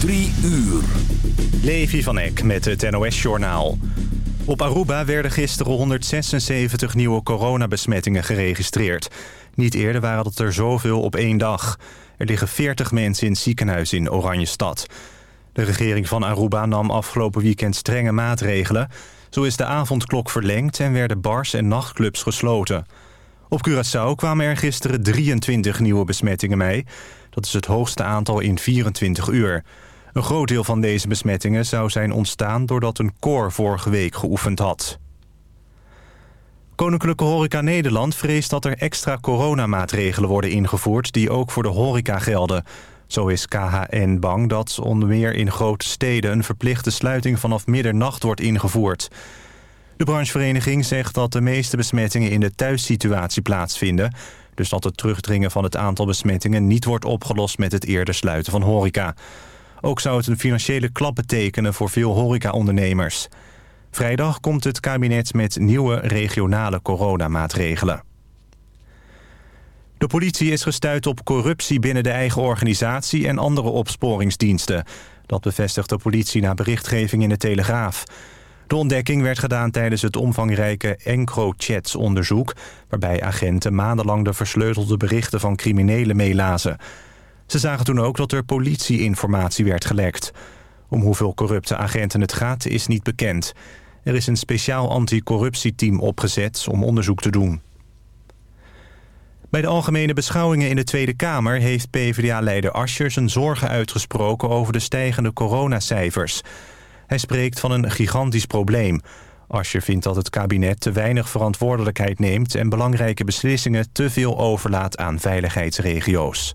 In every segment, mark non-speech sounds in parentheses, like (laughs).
Drie uur. Levi van Eck met het NOS-journaal. Op Aruba werden gisteren 176 nieuwe coronabesmettingen geregistreerd. Niet eerder waren het er zoveel op één dag. Er liggen 40 mensen in het ziekenhuis in Oranjestad. De regering van Aruba nam afgelopen weekend strenge maatregelen. Zo is de avondklok verlengd en werden bars en nachtclubs gesloten. Op Curaçao kwamen er gisteren 23 nieuwe besmettingen mee. Dat is het hoogste aantal in 24 uur. Een groot deel van deze besmettingen zou zijn ontstaan... doordat een koor vorige week geoefend had. Koninklijke Horeca Nederland vreest dat er extra coronamaatregelen worden ingevoerd... die ook voor de horeca gelden. Zo is KHN bang dat onder meer in grote steden... een verplichte sluiting vanaf middernacht wordt ingevoerd. De branchevereniging zegt dat de meeste besmettingen in de thuissituatie plaatsvinden... dus dat het terugdringen van het aantal besmettingen niet wordt opgelost... met het eerder sluiten van horeca. Ook zou het een financiële klap betekenen voor veel horecaondernemers. Vrijdag komt het kabinet met nieuwe regionale coronamaatregelen. De politie is gestuurd op corruptie binnen de eigen organisatie en andere opsporingsdiensten. Dat bevestigt de politie na berichtgeving in de Telegraaf. De ontdekking werd gedaan tijdens het omvangrijke EncroChats-onderzoek... waarbij agenten maandenlang de versleutelde berichten van criminelen meelazen. Ze zagen toen ook dat er politieinformatie werd gelekt. Om hoeveel corrupte agenten het gaat is niet bekend. Er is een speciaal anticorruptieteam opgezet om onderzoek te doen. Bij de algemene beschouwingen in de Tweede Kamer... heeft PvdA-leider Ascher zijn zorgen uitgesproken over de stijgende coronacijfers. Hij spreekt van een gigantisch probleem. Ascher vindt dat het kabinet te weinig verantwoordelijkheid neemt... en belangrijke beslissingen te veel overlaat aan veiligheidsregio's.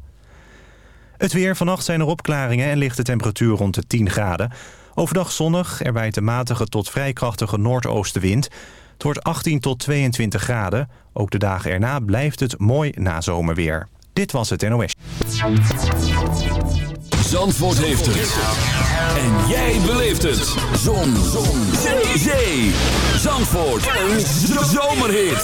Het weer. Vannacht zijn er opklaringen en ligt de temperatuur rond de 10 graden. Overdag zonnig, er waait een matige tot vrij krachtige noordoostenwind. Het wordt 18 tot 22 graden. Ook de dagen erna blijft het mooi nazomerweer. Dit was het NOS. Zandvoort heeft het. En jij beleeft het. Zon. Zon. Zee. Zandvoort. Een zomerhit.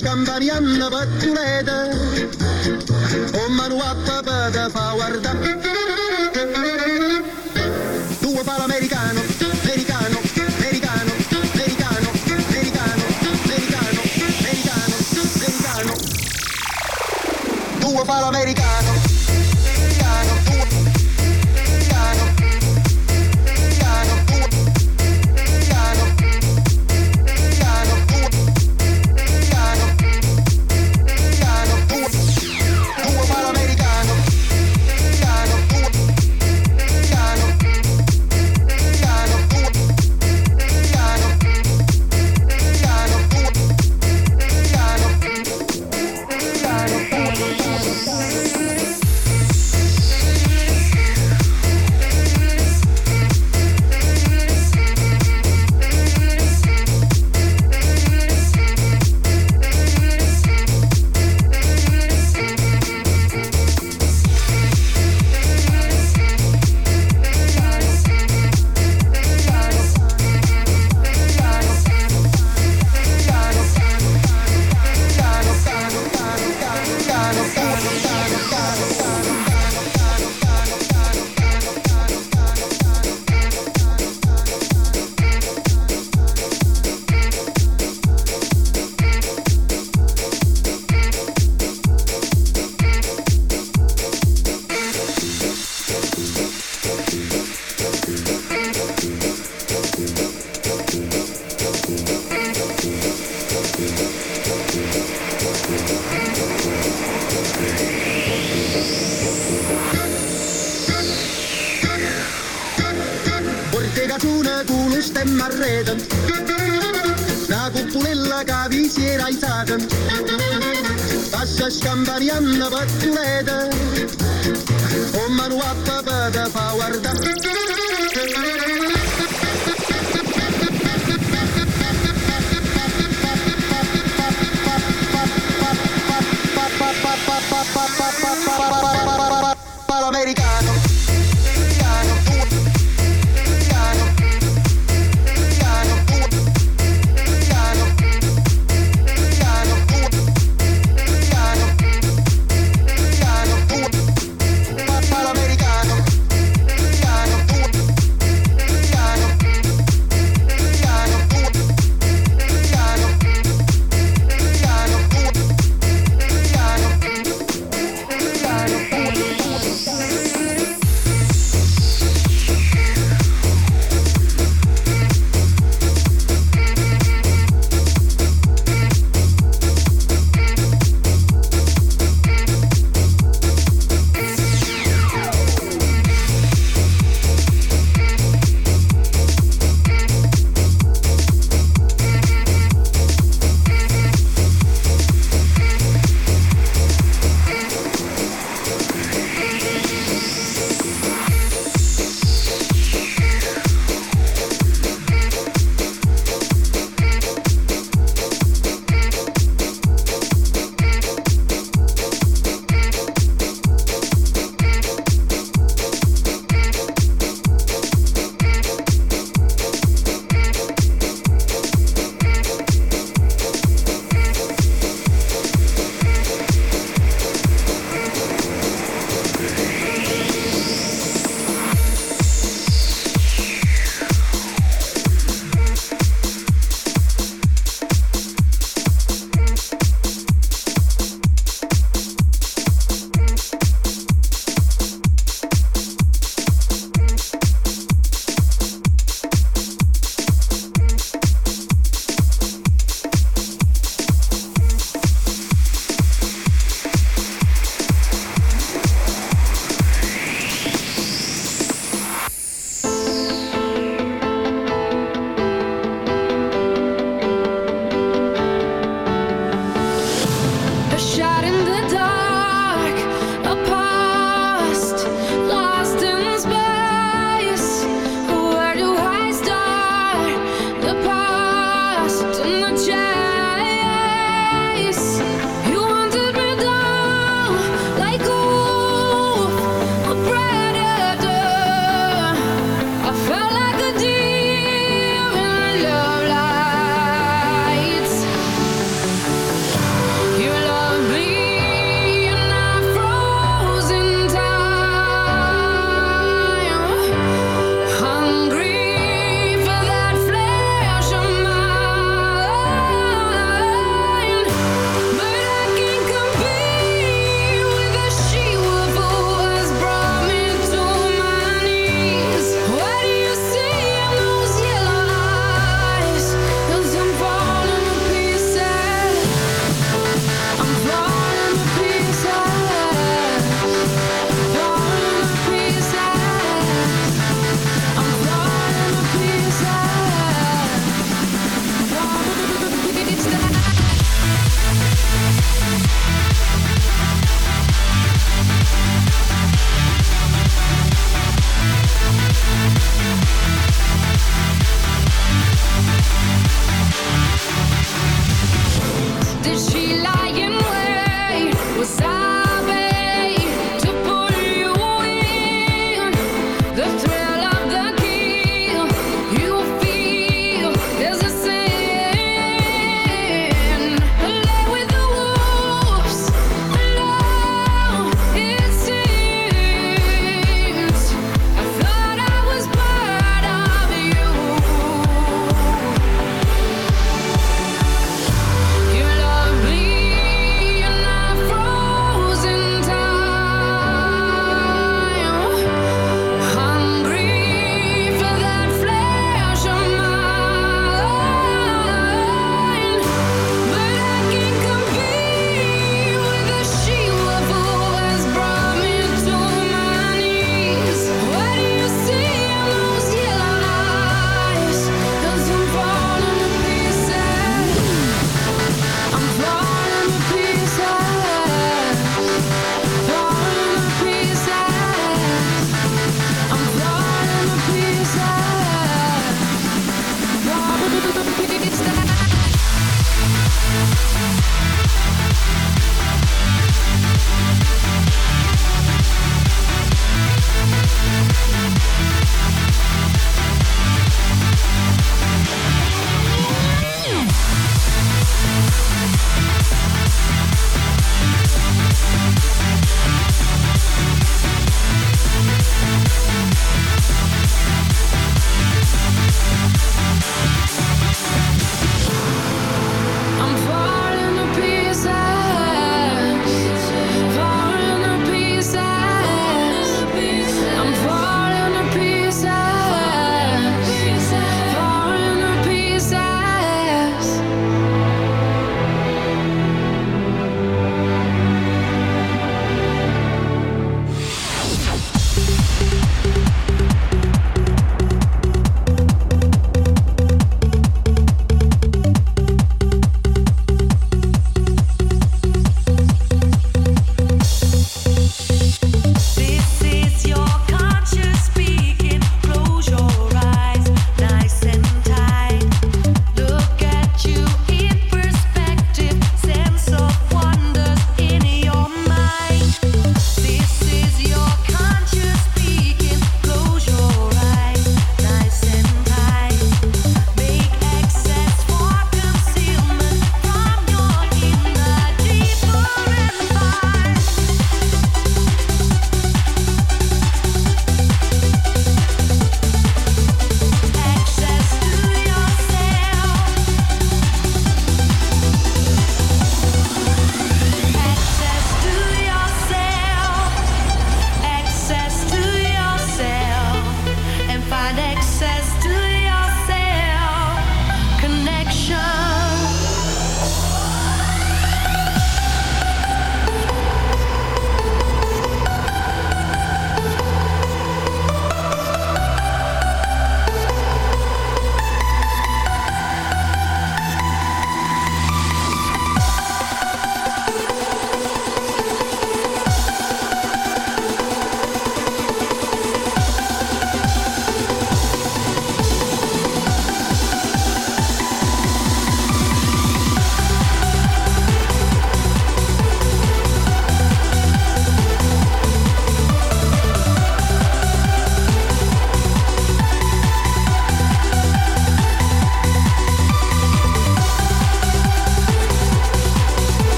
Passa scampanianna pattulete O manu a papà te fa guardare Due palo americano, americano, americano, americano, americano, americano, americano, americano Due palo americano, Una cupulella si era aizaten. Passa scampanianna pattuleta. Con mano a papà da fa. Americano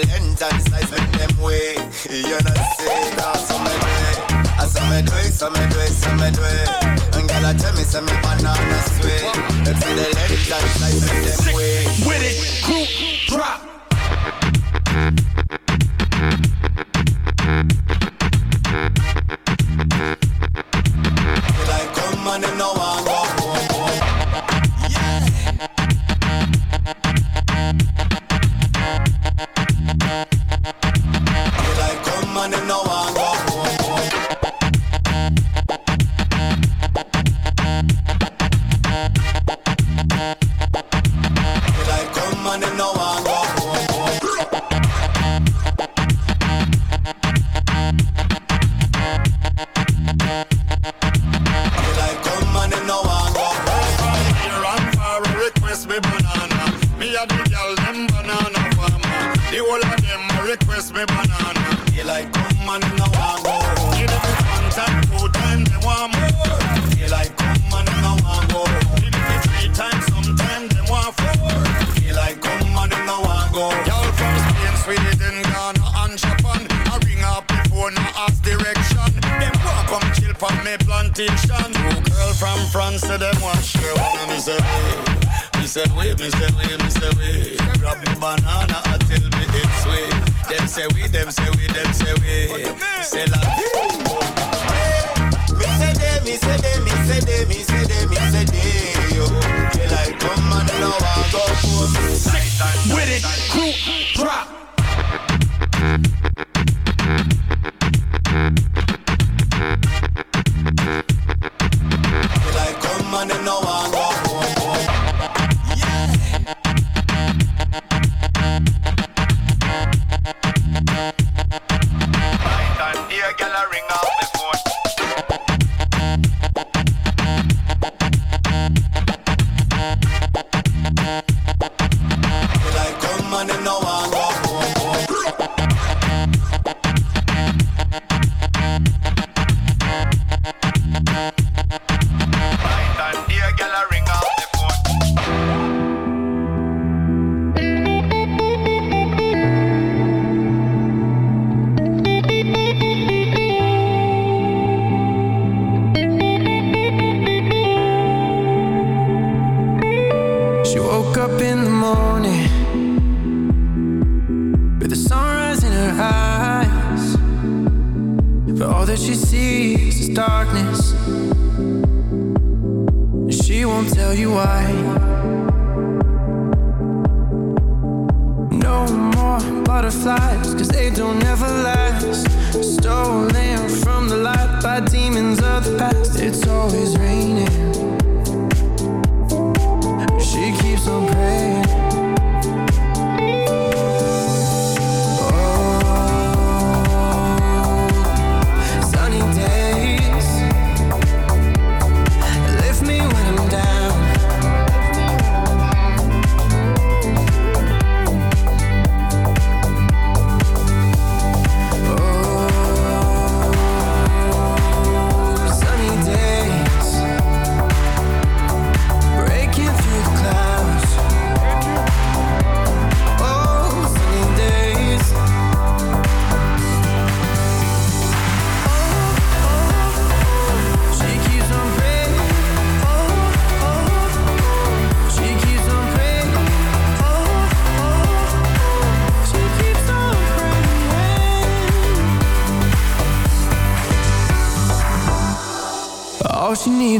the length and size make them way. (laughs) You know say now so me do it, I so me do it, so me do it, so me do it. And girl I tell me say me banana sweet. Them say the length and size make them way. With it, crew drop.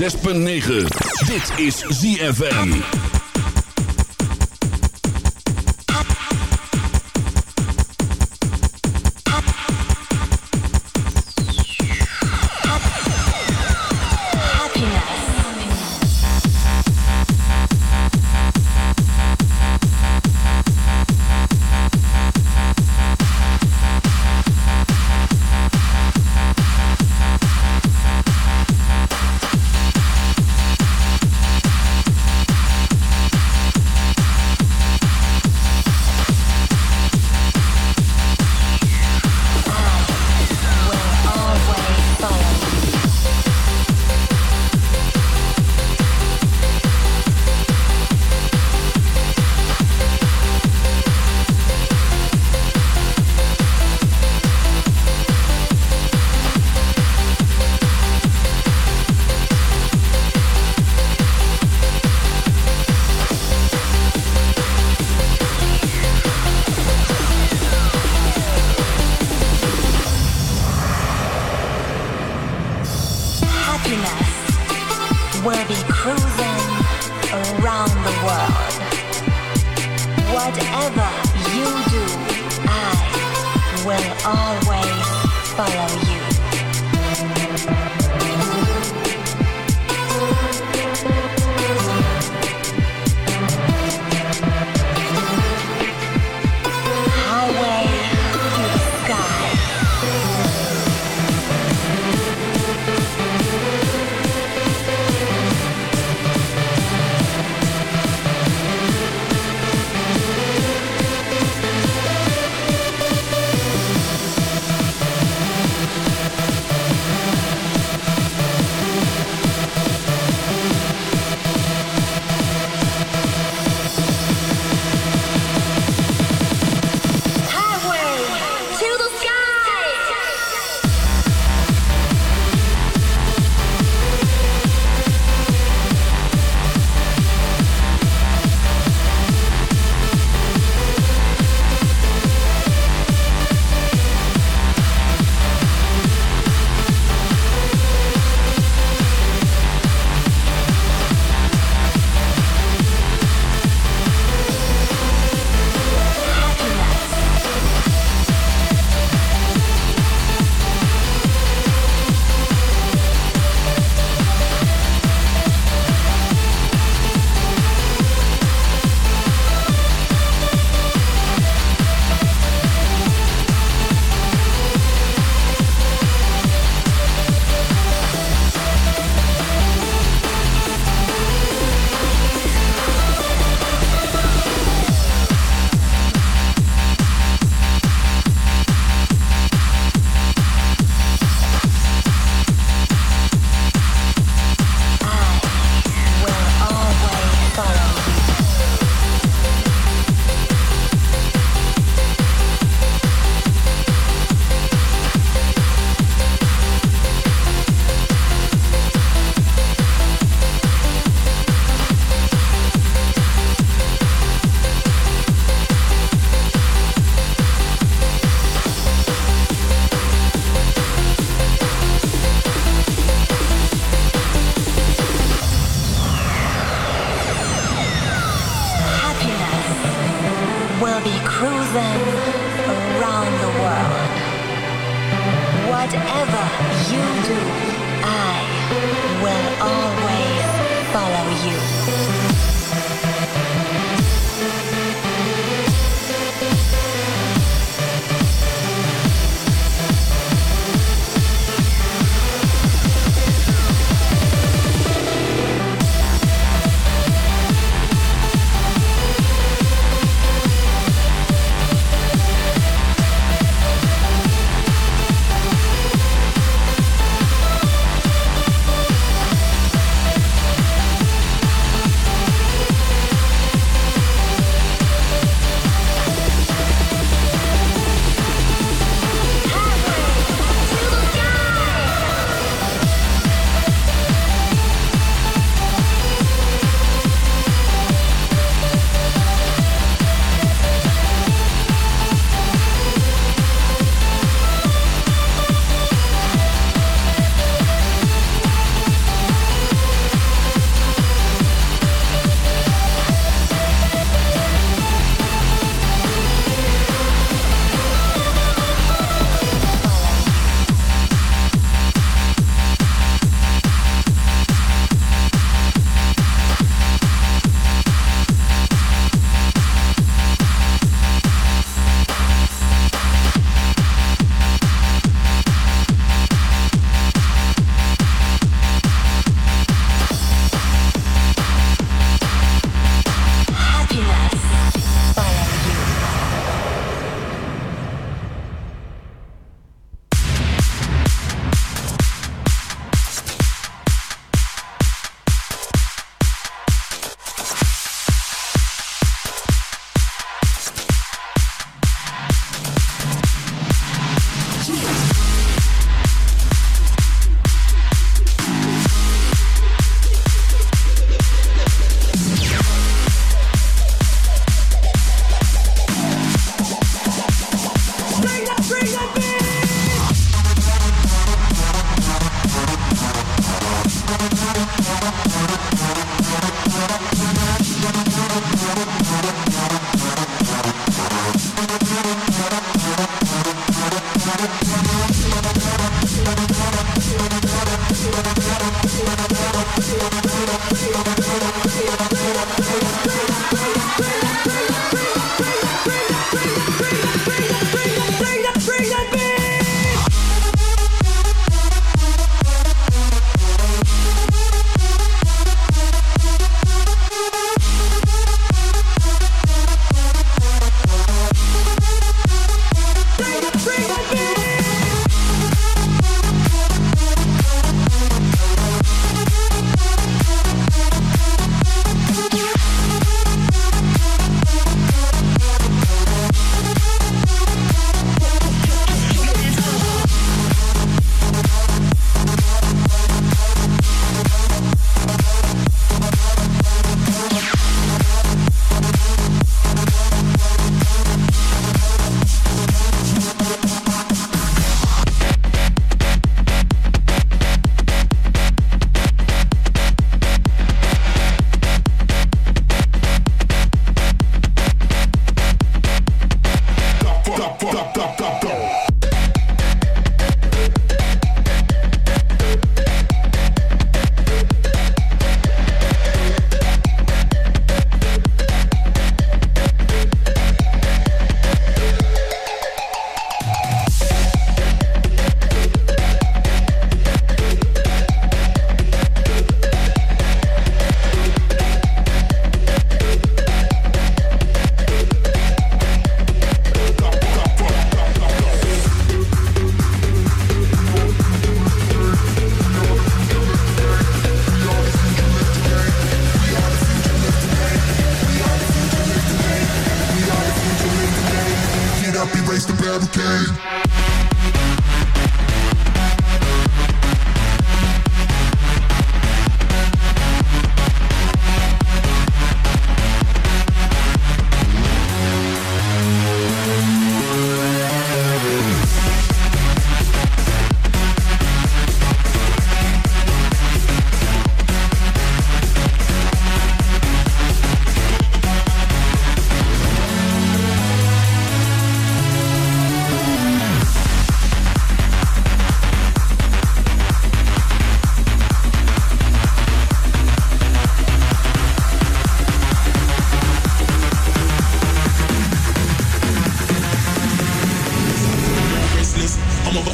106.9. Dit is ZFM.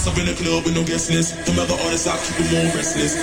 Once I'm in the club with no guest list, no matter artists, I keep them all restless.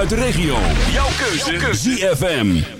Uit de regio. Jouw keuze. ZFM.